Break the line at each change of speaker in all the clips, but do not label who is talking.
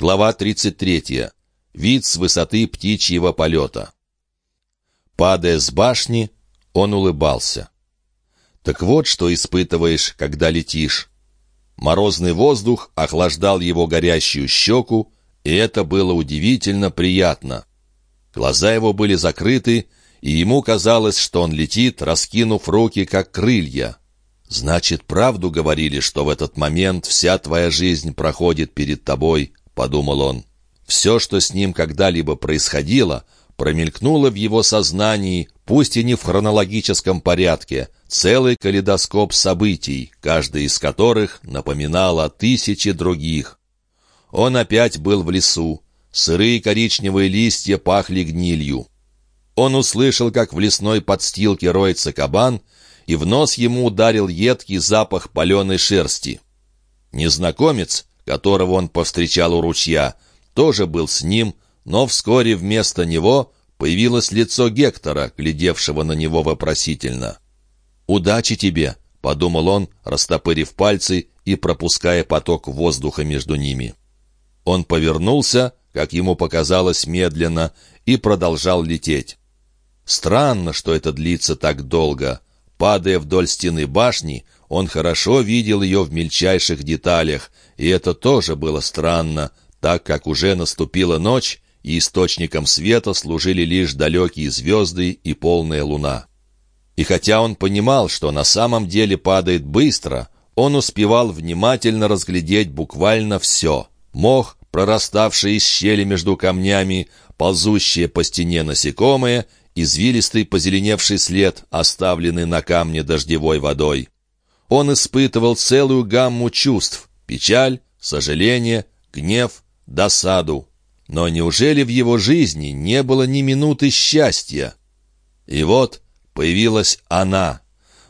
Глава 33. Вид с высоты птичьего полета. Падая с башни, он улыбался. Так вот, что испытываешь, когда летишь. Морозный воздух охлаждал его горящую щеку, и это было удивительно приятно. Глаза его были закрыты, и ему казалось, что он летит, раскинув руки, как крылья. Значит, правду говорили, что в этот момент вся твоя жизнь проходит перед тобой, — подумал он. Все, что с ним когда-либо происходило, промелькнуло в его сознании, пусть и не в хронологическом порядке, целый калейдоскоп событий, каждый из которых напоминал о тысяче других. Он опять был в лесу. Сырые коричневые листья пахли гнилью. Он услышал, как в лесной подстилке роется кабан, и в нос ему ударил едкий запах паленой шерсти. Незнакомец, которого он повстречал у ручья, тоже был с ним, но вскоре вместо него появилось лицо Гектора, глядевшего на него вопросительно. «Удачи тебе!» — подумал он, растопырив пальцы и пропуская поток воздуха между ними. Он повернулся, как ему показалось медленно, и продолжал лететь. Странно, что это длится так долго. Падая вдоль стены башни, он хорошо видел ее в мельчайших деталях, и это тоже было странно, так как уже наступила ночь, и источником света служили лишь далекие звезды и полная луна. И хотя он понимал, что на самом деле падает быстро, он успевал внимательно разглядеть буквально все. Мох, прораставший из щели между камнями, ползущие по стене насекомые, извилистый позеленевший след, оставленный на камне дождевой водой. Он испытывал целую гамму чувств — печаль, сожаление, гнев, досаду. Но неужели в его жизни не было ни минуты счастья? И вот появилась она.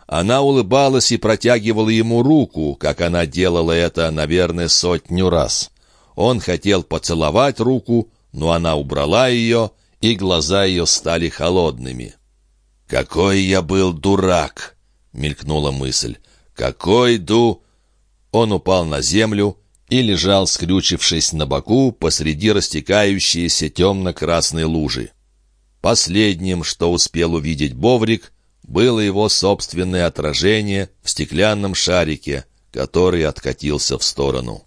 Она улыбалась и протягивала ему руку, как она делала это, наверное, сотню раз. Он хотел поцеловать руку, но она убрала ее, и глаза ее стали холодными. «Какой я был дурак!» — мелькнула мысль. «Какой ду...» Он упал на землю и лежал, скрючившись на боку посреди растекающейся темно-красной лужи. Последним, что успел увидеть Боврик, было его собственное отражение в стеклянном шарике, который откатился в сторону.